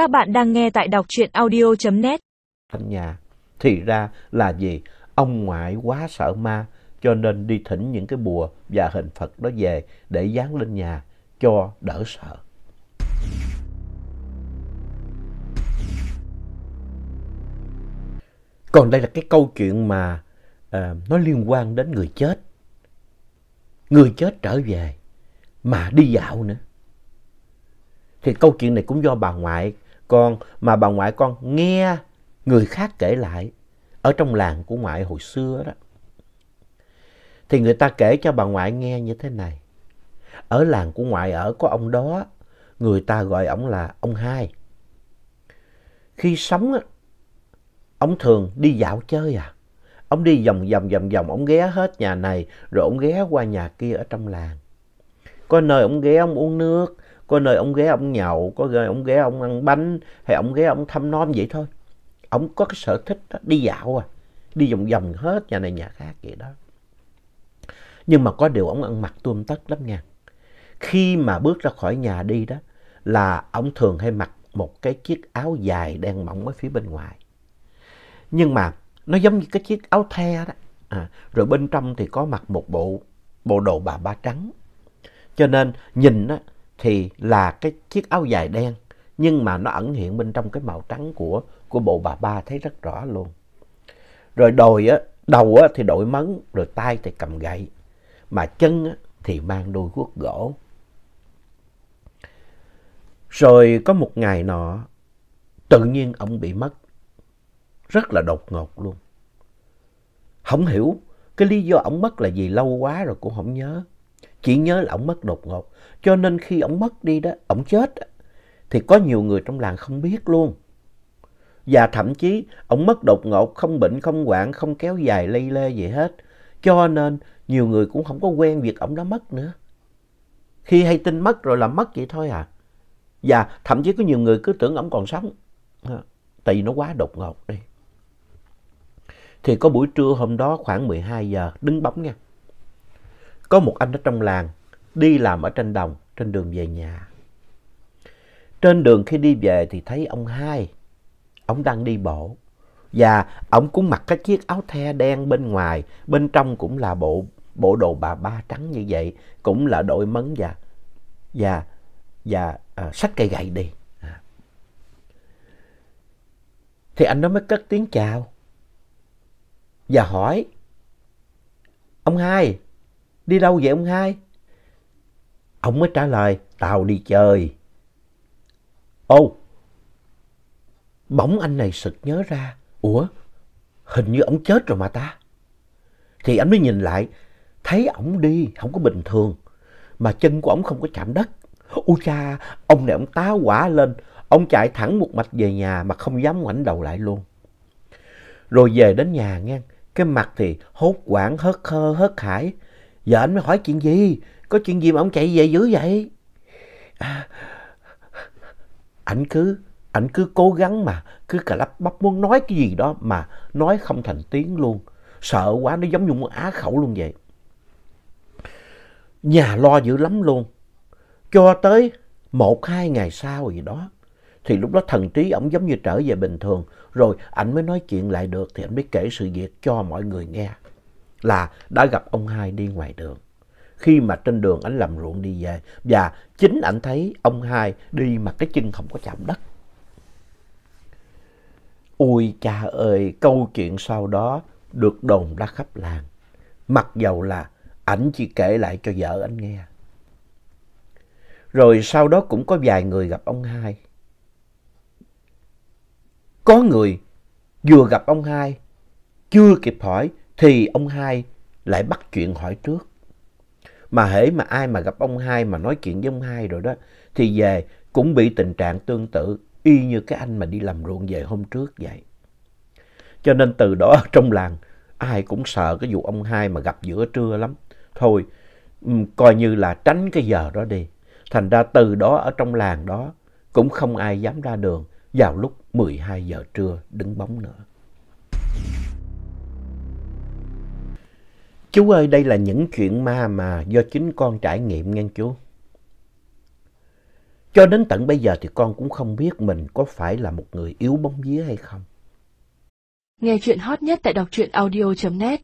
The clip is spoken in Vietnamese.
Các bạn đang nghe tại đọc truyện audio.net. Thỉnh nhà. Thì ra là gì? Ông ngoại quá sợ ma cho nên đi thỉnh những cái bùa và hình Phật đó về để dán lên nhà cho đỡ sợ. Còn đây là cái câu chuyện mà à, nó liên quan đến người chết. Người chết trở về mà đi dạo nữa. Thì câu chuyện này cũng do bà ngoại con mà bà ngoại con nghe người khác kể lại ở trong làng của ngoại hồi xưa đó. Thì người ta kể cho bà ngoại nghe như thế này. Ở làng của ngoại ở có ông đó, người ta gọi ông là ông hai. Khi sống á, ông thường đi dạo chơi à. Ông đi vòng vòng vòng vòng, ông ghé hết nhà này, rồi ông ghé qua nhà kia ở trong làng. Có nơi ông ghé ông uống nước, có nơi ông ghé ông nhậu, có nơi ông ghé ông ăn bánh, hay ông ghé ông thăm nom vậy thôi. Ông có cái sở thích đó, đi dạo à, đi vòng vòng hết nhà này nhà khác vậy đó. Nhưng mà có điều ông ăn mặc tuôn tất lắm nha. Khi mà bước ra khỏi nhà đi đó, là ông thường hay mặc một cái chiếc áo dài đen mỏng ở phía bên ngoài. Nhưng mà nó giống như cái chiếc áo the đó. À, rồi bên trong thì có mặc một bộ bộ đồ bà ba trắng. Cho nên nhìn á, thì là cái chiếc áo dài đen nhưng mà nó ẩn hiện bên trong cái màu trắng của của bộ bà ba thấy rất rõ luôn. Rồi đồi á, đầu á thì đội mấn, rồi tay thì cầm gậy, mà chân á thì mang đôi guốc gỗ. Rồi có một ngày nọ, tự nhiên ông bị mất. Rất là đột ngột luôn. Không hiểu cái lý do ông mất là gì lâu quá rồi cũng không nhớ. Chỉ nhớ là ông mất đột ngột. Cho nên khi ông mất đi đó, ông chết thì có nhiều người trong làng không biết luôn. Và thậm chí ông mất đột ngột, không bệnh, không hoạn, không kéo dài lây lê gì hết. Cho nên nhiều người cũng không có quen việc ông đã mất nữa. Khi hay tin mất rồi là mất vậy thôi à. Và thậm chí có nhiều người cứ tưởng ông còn sống. Tại vì nó quá đột ngột đi. Thì có buổi trưa hôm đó khoảng 12 giờ, đứng bấm nha. Có một anh ở trong làng đi làm ở trên đồng, trên đường về nhà. Trên đường khi đi về thì thấy ông hai, ông đang đi bộ. Và ông cũng mặc cái chiếc áo the đen bên ngoài, bên trong cũng là bộ bộ đồ bà ba trắng như vậy, cũng là đội mấn và và và à, xách cây gậy đi. À. Thì anh đó mới cất tiếng chào và hỏi ông hai đi đâu vậy ông hai? Ông mới trả lời tao đi chơi. Ô, bỗng anh này sực nhớ ra, ủa, hình như ông chết rồi mà ta. Thì anh mới nhìn lại, thấy ổng đi, không có bình thường, mà chân của ổng không có chạm đất. Ôi cha, ông này ông tá quả lên, ông chạy thẳng một mạch về nhà mà không dám ngoảnh đầu lại luôn. Rồi về đến nhà nghe, cái mặt thì hốt quảng, hớt khơ, hớt hải. Giờ anh mới hỏi chuyện gì, có chuyện gì mà ông chạy về dữ vậy? À, cứ anh cứ cố gắng mà cứ cà lắp bắp muốn nói cái gì đó mà nói không thành tiếng luôn. Sợ quá nó giống như muốn á khẩu luôn vậy. Nhà lo dữ lắm luôn. Cho tới một hai ngày sau gì đó thì lúc đó thần trí ổng giống như trở về bình thường. Rồi ảnh mới nói chuyện lại được thì ảnh mới kể sự việc cho mọi người nghe là đã gặp ông hai đi ngoài đường khi mà trên đường anh làm ruộng đi về và chính anh thấy ông hai đi mà cái chân không có chạm đất. Ôi cha ơi, câu chuyện sau đó được đồn ra khắp làng. Mặc dầu là ảnh chỉ kể lại cho vợ anh nghe. Rồi sau đó cũng có vài người gặp ông hai. Có người vừa gặp ông hai, chưa kịp hỏi thì ông hai lại bắt chuyện hỏi trước. Mà hễ mà ai mà gặp ông hai mà nói chuyện với ông hai rồi đó, thì về cũng bị tình trạng tương tự, y như cái anh mà đi làm ruộng về hôm trước vậy. Cho nên từ đó trong làng, ai cũng sợ cái vụ ông hai mà gặp giữa trưa lắm. Thôi, ừ, coi như là tránh cái giờ đó đi. Thành ra từ đó ở trong làng đó, cũng không ai dám ra đường vào lúc 12 giờ trưa đứng bóng nữa. Chú ơi, đây là những chuyện ma mà do chính con trải nghiệm nghe chú. Cho đến tận bây giờ thì con cũng không biết mình có phải là một người yếu bóng vía hay không. Nghe chuyện hot nhất tại đọc truyện audio.net